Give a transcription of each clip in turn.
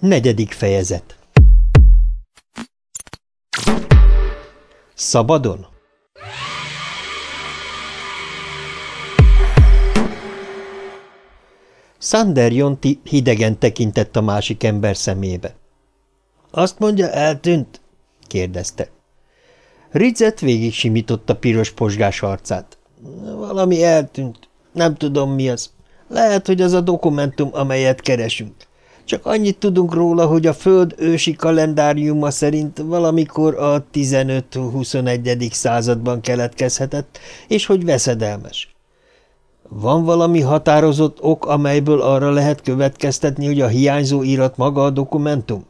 Negyedik fejezet Szabadon? Sander Jonti hidegen tekintett a másik ember szemébe. – Azt mondja, eltűnt? – kérdezte. Rizet végig simította piros posgás arcát. – Valami eltűnt. Nem tudom, mi az. Lehet, hogy az a dokumentum, amelyet keresünk. Csak annyit tudunk róla, hogy a Föld ősi kalendáriuma szerint valamikor a 15-21. században keletkezhetett, és hogy veszedelmes. Van valami határozott ok, amelyből arra lehet következtetni, hogy a hiányzó írat maga a dokumentum?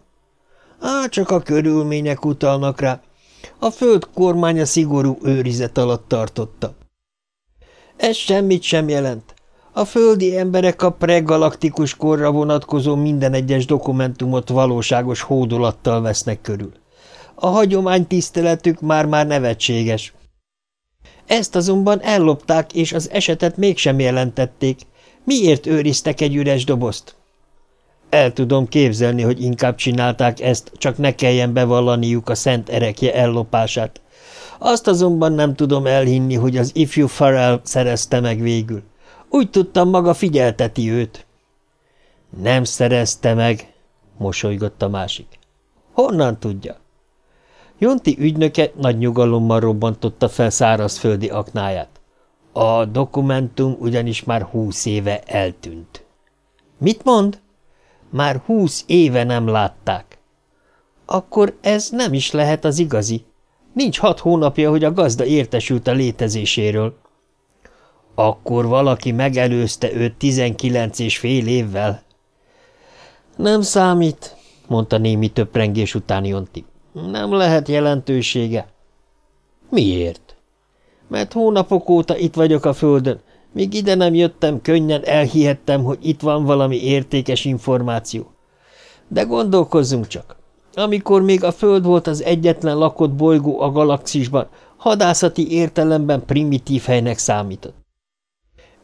Á, csak a körülmények utalnak rá. A föld kormánya szigorú őrizet alatt tartotta. Ez semmit sem jelent. A földi emberek a pregalaktikus korra vonatkozó minden egyes dokumentumot valóságos hódolattal vesznek körül. A hagyomány tiszteletük már-már nevetséges. Ezt azonban ellopták, és az esetet mégsem jelentették. Miért őriztek egy üres dobozt? El tudom képzelni, hogy inkább csinálták ezt, csak ne kelljen bevallaniuk a szent erekje ellopását. Azt azonban nem tudom elhinni, hogy az ifjú Farrell szerezte meg végül. Úgy tudtam, maga figyelteti őt. Nem szerezte meg, mosolygott a másik. Honnan tudja? Jonti ügynöke nagy nyugalommal robbantotta fel szárazföldi aknáját. A dokumentum ugyanis már húsz éve eltűnt. Mit mond? Már húsz éve nem látták. Akkor ez nem is lehet az igazi. Nincs hat hónapja, hogy a gazda értesült a létezéséről. Akkor valaki megelőzte őt tizenkilenc és fél évvel. Nem számít, mondta némi töprengés után Jonti. Nem lehet jelentősége. Miért? Mert hónapok óta itt vagyok a földön. Míg ide nem jöttem, könnyen elhihettem, hogy itt van valami értékes információ. De gondolkozzunk csak. Amikor még a Föld volt az egyetlen lakott bolygó a galaxisban, hadászati értelemben primitív helynek számított.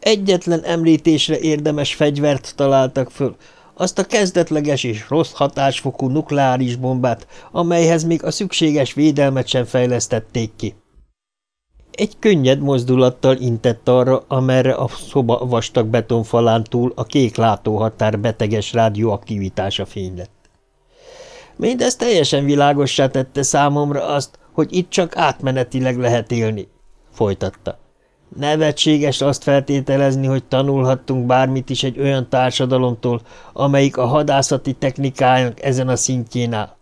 Egyetlen említésre érdemes fegyvert találtak föl, azt a kezdetleges és rossz hatásfokú nukleáris bombát, amelyhez még a szükséges védelmet sem fejlesztették ki. Egy könnyed mozdulattal intett arra, amerre a szoba vastag betonfalán túl a kék látóhatár beteges rádióaktivitása fénylett. Mindez teljesen világossá tette számomra azt, hogy itt csak átmenetileg lehet élni, folytatta. Nevetséges azt feltételezni, hogy tanulhattunk bármit is egy olyan társadalomtól, amelyik a hadászati technikájának ezen a szintjén áll.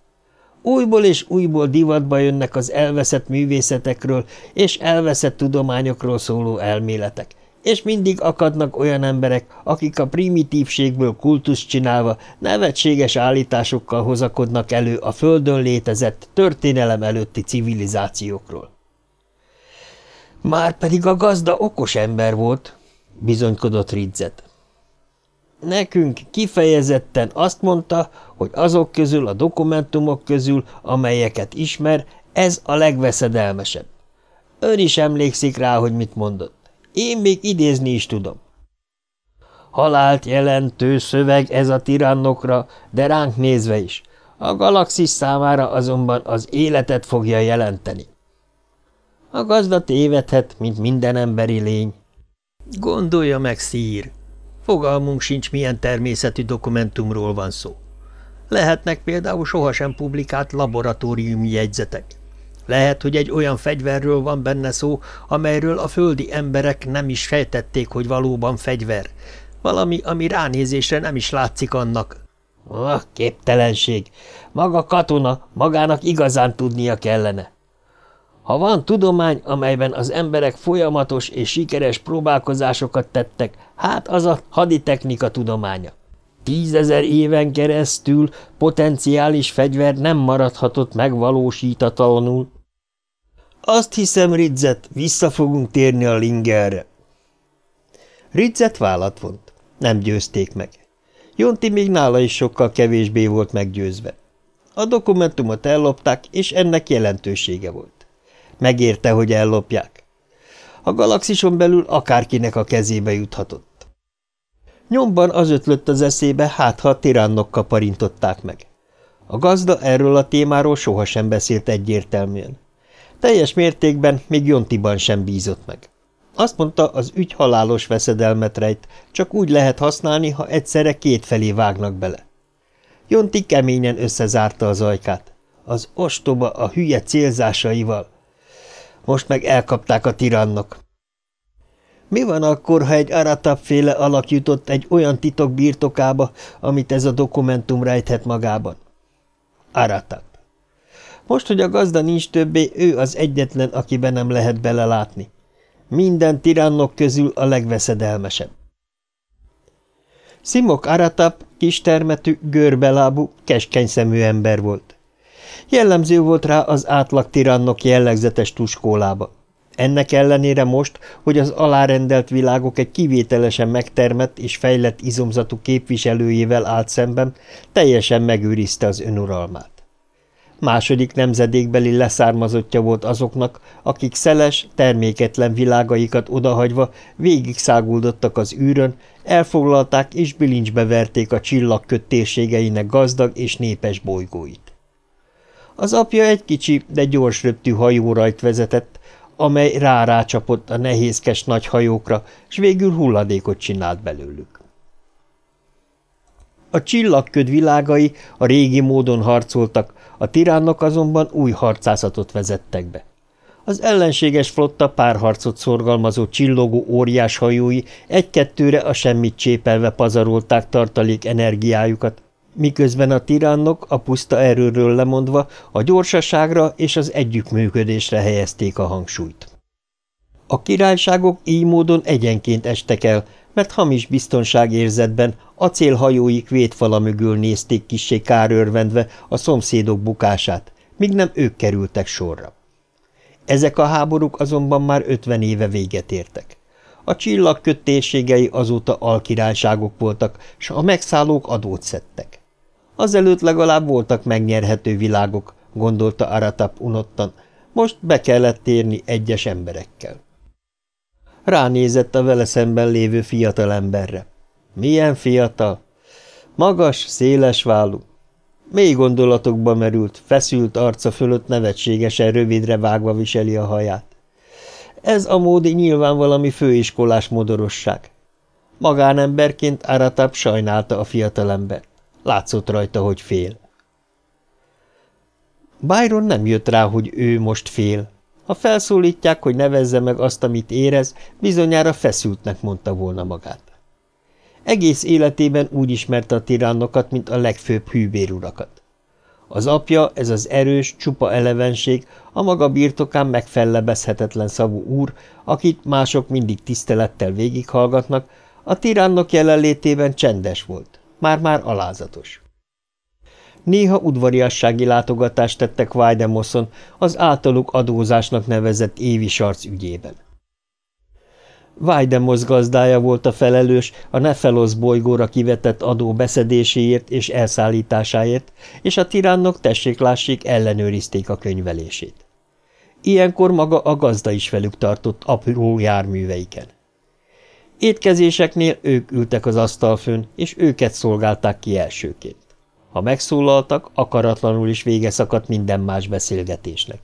Újból és újból divatba jönnek az elveszett művészetekről és elveszett tudományokról szóló elméletek, és mindig akadnak olyan emberek, akik a primitívségből kultusz csinálva nevetséges állításokkal hozakodnak elő a földön létezett történelem előtti civilizációkról. Márpedig a gazda okos ember volt, bizonykodott Ridzet. Nekünk kifejezetten azt mondta, hogy azok közül a dokumentumok közül, amelyeket ismer, ez a legveszedelmesebb. Ön is emlékszik rá, hogy mit mondott. Én még idézni is tudom. Halált jelentő szöveg ez a tirannokra, de ránk nézve is. A galaxis számára azonban az életet fogja jelenteni. A gazda tévedhet, mint minden emberi lény. Gondolja meg, szír, fogalmunk sincs, milyen természetű dokumentumról van szó. Lehetnek például sohasem publikált laboratóriumi jegyzetek. Lehet, hogy egy olyan fegyverről van benne szó, amelyről a földi emberek nem is fejtették, hogy valóban fegyver. Valami, ami ránézésre nem is látszik annak. Ah, képtelenség! Maga katona, magának igazán tudnia kellene. Ha van tudomány, amelyben az emberek folyamatos és sikeres próbálkozásokat tettek, hát az a haditechnika tudománya. Tízezer éven keresztül potenciális fegyver nem maradhatott megvalósítatlanul. Azt hiszem, Ridzet, vissza fogunk térni a lingerre. Ridzet vállat vont. Nem győzték meg. Jonti még nála is sokkal kevésbé volt meggyőzve. A dokumentumot ellopták, és ennek jelentősége volt. Megérte, hogy ellopják. A galaxison belül akárkinek a kezébe juthatott. Nyomban az ötlött az eszébe, hát ha a tirannok kaparintották meg. A gazda erről a témáról sohasem beszélt egyértelműen. Teljes mértékben még Jontiban sem bízott meg. Azt mondta, az ügy halálos veszedelmet rejt, csak úgy lehet használni, ha egyszerre kétfelé vágnak bele. Jonti keményen összezárta az ajkát. Az ostoba a hülye célzásaival. Most meg elkapták a tirannok. Mi van akkor, ha egy Aratab-féle alak jutott egy olyan titok birtokába, amit ez a dokumentum rejthet magában? Aratab. Most, hogy a gazda nincs többé, ő az egyetlen, akiben nem lehet belelátni. Minden tirannok közül a legveszedelmesebb. Simok Aratap kistermetű, görbelábú, keskeny szemű ember volt. Jellemző volt rá az átlag tirannok jellegzetes tuskólába. Ennek ellenére most, hogy az alárendelt világok egy kivételesen megtermett és fejlett izomzatú képviselőjével állt szemben, teljesen megőrizte az önuralmát. Második nemzedékbeli leszármazottja volt azoknak, akik szeles, terméketlen világaikat odahagyva végig száguldottak az űrön, elfoglalták és bilincsbe verték a csillagköt térségeinek gazdag és népes bolygóit. Az apja egy kicsi, de gyors röptű hajórajt vezetett, amely rá-rácsapott a nehézkes nagy hajókra, s végül hulladékot csinált belőlük. A csillagköd világai a régi módon harcoltak, a tiránok azonban új harcászatot vezettek be. Az ellenséges flotta párharcot szorgalmazó csillogó óriás hajói egy-kettőre a semmit csépelve pazarolták tartalék energiájukat, miközben a tiránok a puszta erőről lemondva a gyorsaságra és az együttműködésre helyezték a hangsúlyt. A királyságok így módon egyenként estek el, mert hamis biztonságérzetben acélhajóik vétfala mögül nézték kissé kárörvendve a szomszédok bukását, míg nem ők kerültek sorra. Ezek a háborúk azonban már ötven éve véget értek. A csillagköt térségei azóta alkirályságok voltak, s a megszállók adót szedtek. Azelőtt legalább voltak megnyerhető világok, gondolta Aratap unottan, most be kellett térni egyes emberekkel. Ránézett a vele szemben lévő fiatal emberre. Milyen fiatal? Magas, széles vállú. Mély gondolatokba merült, feszült arca fölött nevetségesen rövidre vágva viseli a haját. Ez a módi nyilván valami főiskolás modorosság. Magánemberként Aratab sajnálta a fiatalembert. Látszott rajta, hogy fél. Byron nem jött rá, hogy ő most fél. Ha felszólítják, hogy nevezze meg azt, amit érez, bizonyára feszültnek mondta volna magát. Egész életében úgy ismerte a tiránokat, mint a legfőbb hűbérurakat. Az apja, ez az erős, csupa elevenség, a maga birtokán megfellebezhetetlen szavú úr, akit mások mindig tisztelettel végighallgatnak, a tiránok jelenlétében csendes volt, már-már alázatos. Néha udvariassági látogatást tettek Weidemoson az általuk adózásnak nevezett évi sarc ügyében. Weidemosz gazdája volt a felelős a Nefelosz bolygóra kivetett adó beszedéséért és elszállításáért, és a tiránok tessék-lássék ellenőrizték a könyvelését. Ilyenkor maga a gazda is velük tartott apró járműveiken. Étkezéseknél ők ültek az asztalfőn, és őket szolgálták ki elsőként. Ha megszólaltak, akaratlanul is vége szakadt minden más beszélgetésnek.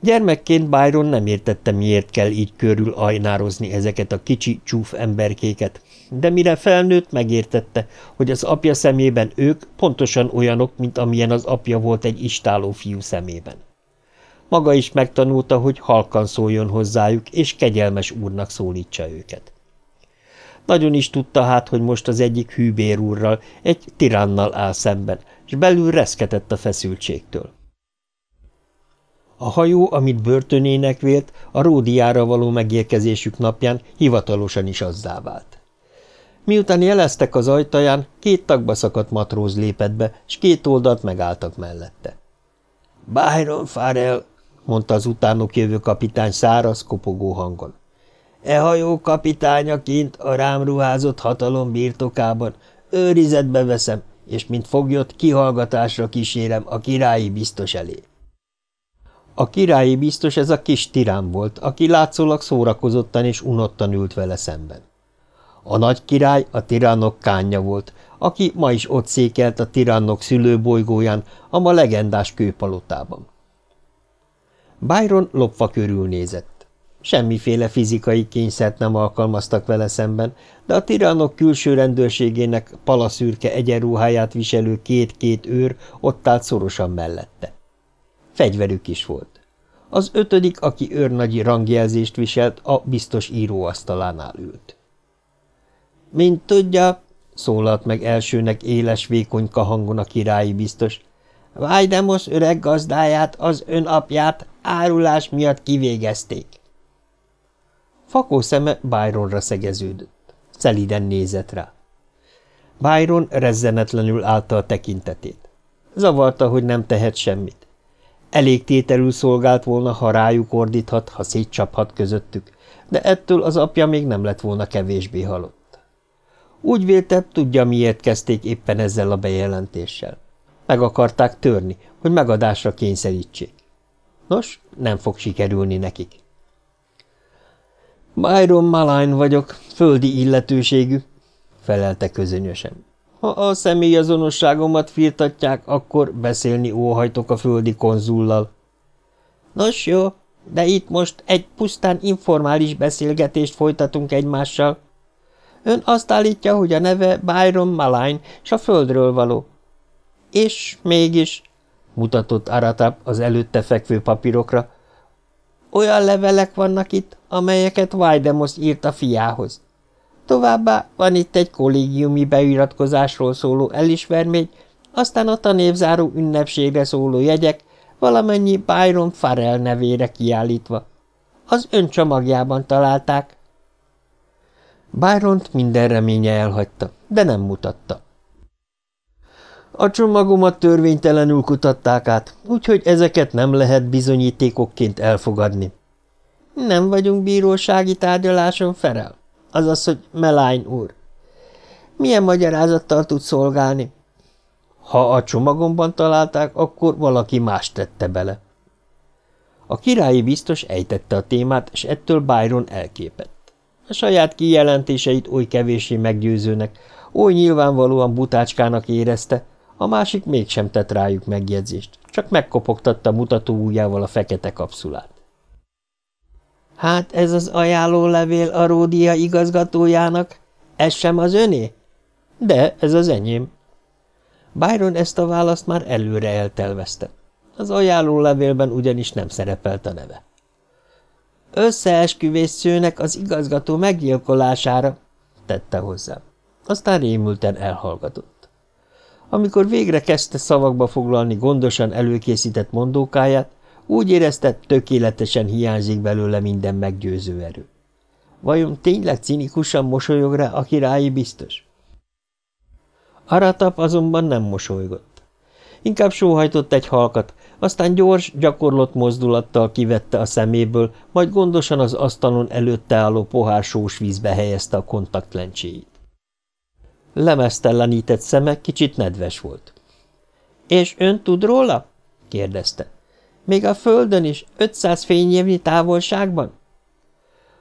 Gyermekként Byron nem értette, miért kell így körül ajnározni ezeket a kicsi, csúf emberkéket, de mire felnőtt, megértette, hogy az apja szemében ők pontosan olyanok, mint amilyen az apja volt egy istáló fiú szemében. Maga is megtanulta, hogy halkan szóljon hozzájuk, és kegyelmes úrnak szólítsa őket. Nagyon is tudta hát, hogy most az egyik hűbér úrral, egy tiránnal áll szemben, és belül reszketett a feszültségtől. A hajó, amit börtönének vélt, a Ródiára való megérkezésük napján hivatalosan is azzá vált. Miután jeleztek az ajtaján, két tagba szakadt matróz lépett be, s két oldalt megálltak mellette. – Byron Farrell! – mondta az utánok jövő kapitány száraz, kopogó hangon. E hajó kapitánya kint a rám ruházott hatalom birtokában. Őrizetbe veszem, és mint foglyot kihallgatásra kísérem a királyi biztos elé. A királyi biztos ez a kis tirán volt, aki látszólag szórakozottan és unottan ült vele szemben. A nagy király a tiránok kánja volt, aki ma is ott székelt a tirannok szülőbolygóján, a ma legendás kőpalotában. Byron lopva körülnézett. Semmiféle fizikai kényszert nem alkalmaztak vele szemben, de a tirannok külső rendőrségének palaszürke egyenruháját viselő két-két őr ott állt szorosan mellette. Fegyverük is volt. Az ötödik, aki őrnagyi rangjelzést viselt, a biztos íróasztalánál ült. – Mint tudja, szólalt meg elsőnek éles, vékonyka hangon a királyi biztos. Vájdemos öreg gazdáját, az ön apját árulás miatt kivégezték. Fakó szeme Byronra szegeződött. Szeliden nézett rá. Byron rezzenetlenül állta a tekintetét. Zavarta, hogy nem tehet semmit. Elég tételül szolgált volna, ha rájuk ordíthat, ha szétcsaphat közöttük, de ettől az apja még nem lett volna kevésbé halott. Úgy vélte, tudja, miért kezdték éppen ezzel a bejelentéssel. Meg akarták törni, hogy megadásra kényszerítsék. Nos, nem fog sikerülni nekik. Byron Maline vagyok, földi illetőségű, felelte közönösen. Ha a személyazonosságomat firtatják, akkor beszélni óhajtok a földi konzullal. Nos jó, de itt most egy pusztán informális beszélgetést folytatunk egymással, Ön azt állítja, hogy a neve Byron Maline, s a földről való. És mégis, mutatott Aratap az előtte fekvő papírokra, olyan levelek vannak itt, amelyeket Vajdemos írt a fiához. Továbbá van itt egy kollégiumi beiratkozásról szóló elismermény, aztán a tanévzáró ünnepségre szóló jegyek, valamennyi Byron Farrell nevére kiállítva. Az ön csomagjában találták. Byront minden reménye elhagyta, de nem mutatta. A csomagomat törvénytelenül kutatták át, úgyhogy ezeket nem lehet bizonyítékokként elfogadni. Nem vagyunk bírósági tárgyaláson, Ferel, azaz, hogy Melány úr. Milyen magyarázattal tud szolgálni? Ha a csomagomban találták, akkor valaki más tette bele. A királyi biztos ejtette a témát, és ettől Byron elképett. A saját kijelentéseit oly kevéssé meggyőzőnek, oly nyilvánvalóan butácskának érezte, a másik mégsem tett rájuk megjegyzést, csak megkopogtatta mutató ujjával a fekete kapszulát. Hát ez az ajánlólevél a Ródia igazgatójának, ez sem az öné? De, ez az enyém. Byron ezt a választ már előre eltelvezte. Az ajánlólevélben ugyanis nem szerepelt a neve. Összeesküvés szőnek az igazgató meggyilkolására, tette hozzá. Aztán rémülten elhallgatott. Amikor végre kezdte szavakba foglalni gondosan előkészített mondókáját, úgy érezte, tökéletesen hiányzik belőle minden meggyőző erő. Vajon tényleg cinikusan mosolyog rá a királyi biztos? Aratap azonban nem mosolygott. Inkább sóhajtott egy halkat, aztán gyors, gyakorlott mozdulattal kivette a szeméből, majd gondosan az asztalon előtte álló pohár sós vízbe helyezte a kontaktlencséit. Lemesztellenített szeme kicsit nedves volt. – És ön tud róla? – kérdezte. – Még a földön is, 500 fényévnyi távolságban?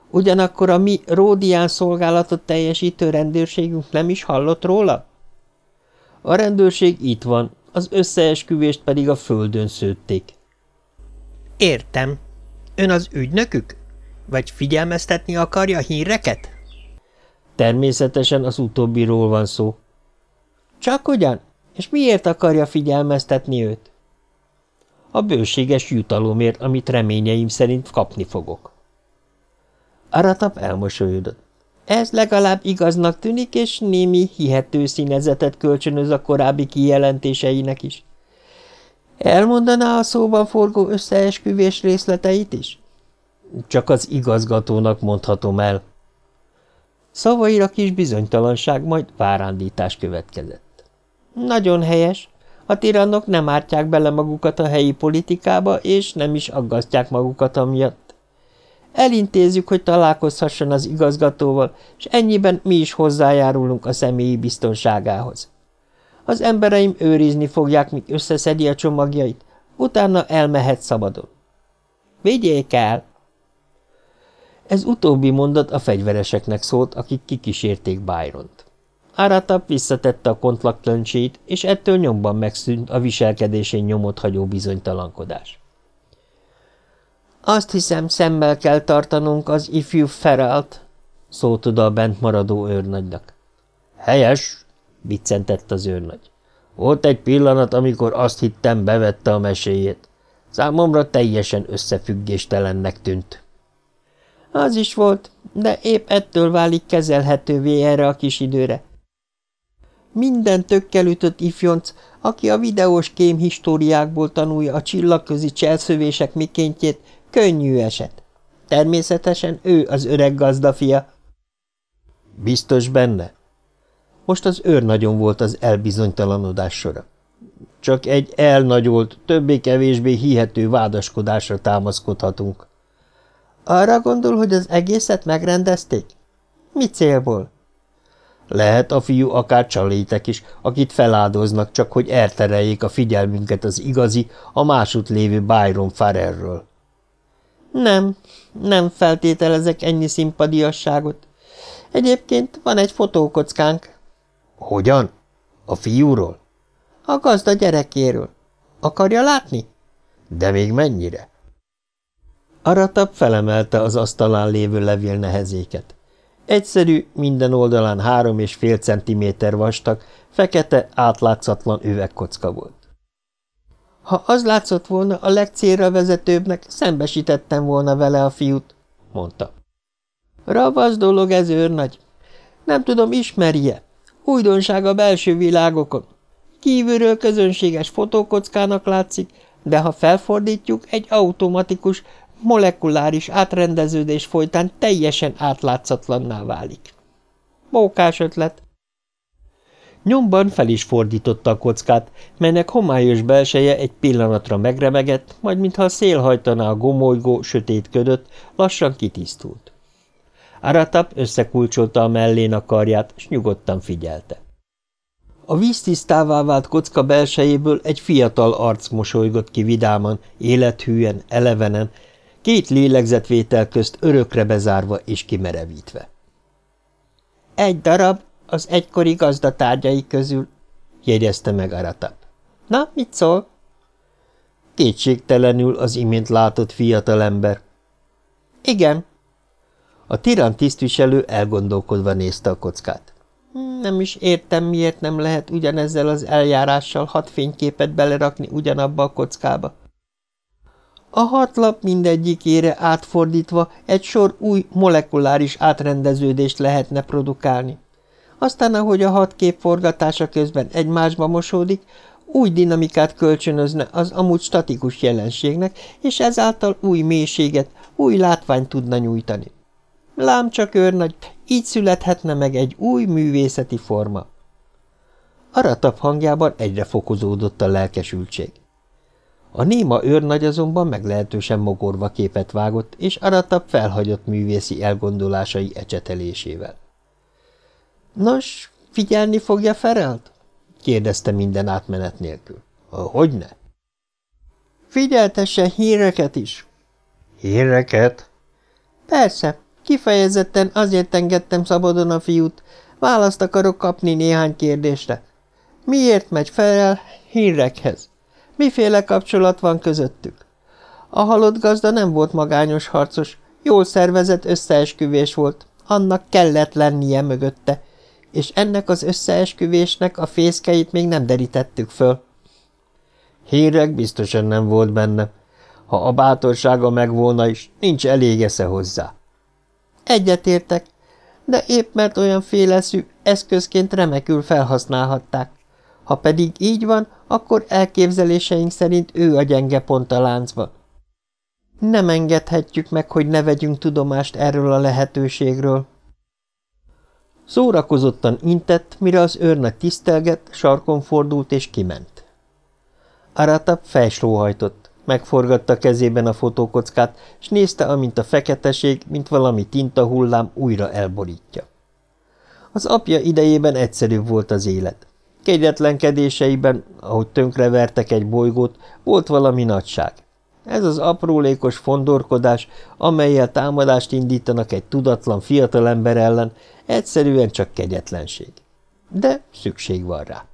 Ugyanakkor a mi Ródián szolgálatot teljesítő rendőrségünk nem is hallott róla? A rendőrség itt van, az összeesküvést pedig a földön szőtték. Értem. Ön az ügynökük? Vagy figyelmeztetni akarja híreket? Természetesen az utóbbiról van szó. Csak ugyan? És miért akarja figyelmeztetni őt? A bőséges jutalomért, amit reményeim szerint kapni fogok. Aratap elmosolyodott. Ez legalább igaznak tűnik, és némi hihető színezetet kölcsönöz a korábbi kijelentéseinek is. Elmondaná a szóban forgó összeesküvés részleteit is? Csak az igazgatónak mondhatom el. Szavaira kis bizonytalanság, majd várándítás következett. Nagyon helyes. A tirannok nem ártják bele magukat a helyi politikába, és nem is aggasztják magukat amiatt. Elintézzük, hogy találkozhasson az igazgatóval, és ennyiben mi is hozzájárulunk a személyi biztonságához. Az embereim őrizni fogják, míg összeszedi a csomagjait, utána elmehet szabadon. Vigyék el! Ez utóbbi mondat a fegyvereseknek szólt, akik kikísérték Byront. Áratap visszatette a kontlaktlöncsét, és ettől nyomban megszűnt a viselkedésén nyomot hagyó bizonytalankodás. Azt hiszem, szemmel kell tartanunk az ifjú Feralt, szólt oda a bent maradó őrnagynak. Helyes, viccentett az őrnagy. Volt egy pillanat, amikor azt hittem, bevette a meséjét. Számomra teljesen összefüggéstelennek tűnt. Az is volt, de épp ettől válik kezelhetővé erre a kis időre. Minden tökkel ütött ifjonc, aki a videós kém históriákból tanulja a csillagközi cselszövések mikéntjét, könnyű eset. Természetesen ő az öreg gazdafia. Biztos benne? Most az őr nagyon volt az elbizonytalanodás sora. Csak egy elnagyolt, többé-kevésbé hihető vádaskodásra támaszkodhatunk. Arra gondol, hogy az egészet megrendezték? Mi célból? Lehet a fiú akár csalétek is, akit feláldoznak, csak hogy eltereljék a figyelmünket az igazi, a másút lévő Byron Farrerről. Nem, nem feltételezek ennyi szimpadiasságot. Egyébként van egy fotókockánk. Hogyan? A fiúról? A gazda gyerekéről. Akarja látni? De még mennyire? Aratap felemelte az asztalán lévő levél nehezéket. Egyszerű, minden oldalán három és fél centiméter vastag, fekete, átlátszatlan üvegkocka volt. Ha az látszott volna a legcélra vezetőbbnek, szembesítettem volna vele a fiút, mondta. Ravasz dolog ez őrnagy. Nem tudom, ismerje. Újdonság a belső világokon. Kívülről közönséges fotókockának látszik, de ha felfordítjuk, egy automatikus, molekuláris átrendeződés folytán teljesen átlátszatlanná válik. Mókás ötlet. Nyomban fel is fordította a kockát, melynek homályos belseje egy pillanatra megremegett, majd mintha a szél hajtaná a gomolygó, sötét ködött, lassan kitisztult. Aratap összekulcsolta a mellén a karját, s nyugodtan figyelte. A víztisztává vált kocka belsejéből egy fiatal arc mosolygott ki vidáman, élethűen, elevenen, két lélegzetvétel közt örökre bezárva és kimerevítve. Egy darab az egykori gazdatárgyai közül, jegyezte meg Aratap. Na, mit szól? Kétségtelenül az imént látott fiatalember. Igen. A tiran tisztviselő elgondolkodva nézte a kockát. Nem is értem, miért nem lehet ugyanezzel az eljárással hat fényképet belerakni ugyanabba a kockába. A hat lap mindegyikére átfordítva egy sor új molekuláris átrendeződést lehetne produkálni. Aztán, ahogy a hat kép forgatása közben egymásba mosódik, új dinamikát kölcsönözne az amúgy statikus jelenségnek, és ezáltal új mélységet, új látványt tudna nyújtani. Lám csak őrnagy, így születhetne meg egy új művészeti forma. Aratap hangjában egyre fokozódott a lelkesültség. A néma őrnagy azonban meglehetősen mogorva képet vágott, és Aratap felhagyott művészi elgondolásai ecsetelésével. – Nos, figyelni fogja Ferelt? – kérdezte minden átmenet nélkül. – Hogyne? – Figyeltesse híreket is. – Híreket? – Persze, kifejezetten azért engedtem szabadon a fiút, választ akarok kapni néhány kérdésre. Miért megy Ferel hírekhez? Miféle kapcsolat van közöttük? A halott gazda nem volt magányos harcos, jól szervezett összeesküvés volt, annak kellett lennie mögötte, és ennek az összeesküvésnek a fészkeit még nem derítettük föl. Hírek biztosan nem volt benne. Ha a bátorsága megvolna is, nincs elég esze hozzá. Egyetértek, de épp mert olyan féleszű, eszközként remekül felhasználhatták. Ha pedig így van, akkor elképzeléseink szerint ő a gyenge pont a láncban. Nem engedhetjük meg, hogy ne vegyünk tudomást erről a lehetőségről. Szórakozottan intett, mire az őrnek tisztelgett, sarkon fordult és kiment. Aratap fejsóhajtott, megforgatta kezében a fotókockát, és nézte, amint a feketeség, mint valami tintahullám újra elborítja. Az apja idejében egyszerűbb volt az élet. Kegyetlenkedéseiben, ahogy tönkrevertek egy bolygót, volt valami nagyság. Ez az aprólékos fondorkodás, amelyel támadást indítanak egy tudatlan fiatalember ellen, egyszerűen csak kegyetlenség. De szükség van rá.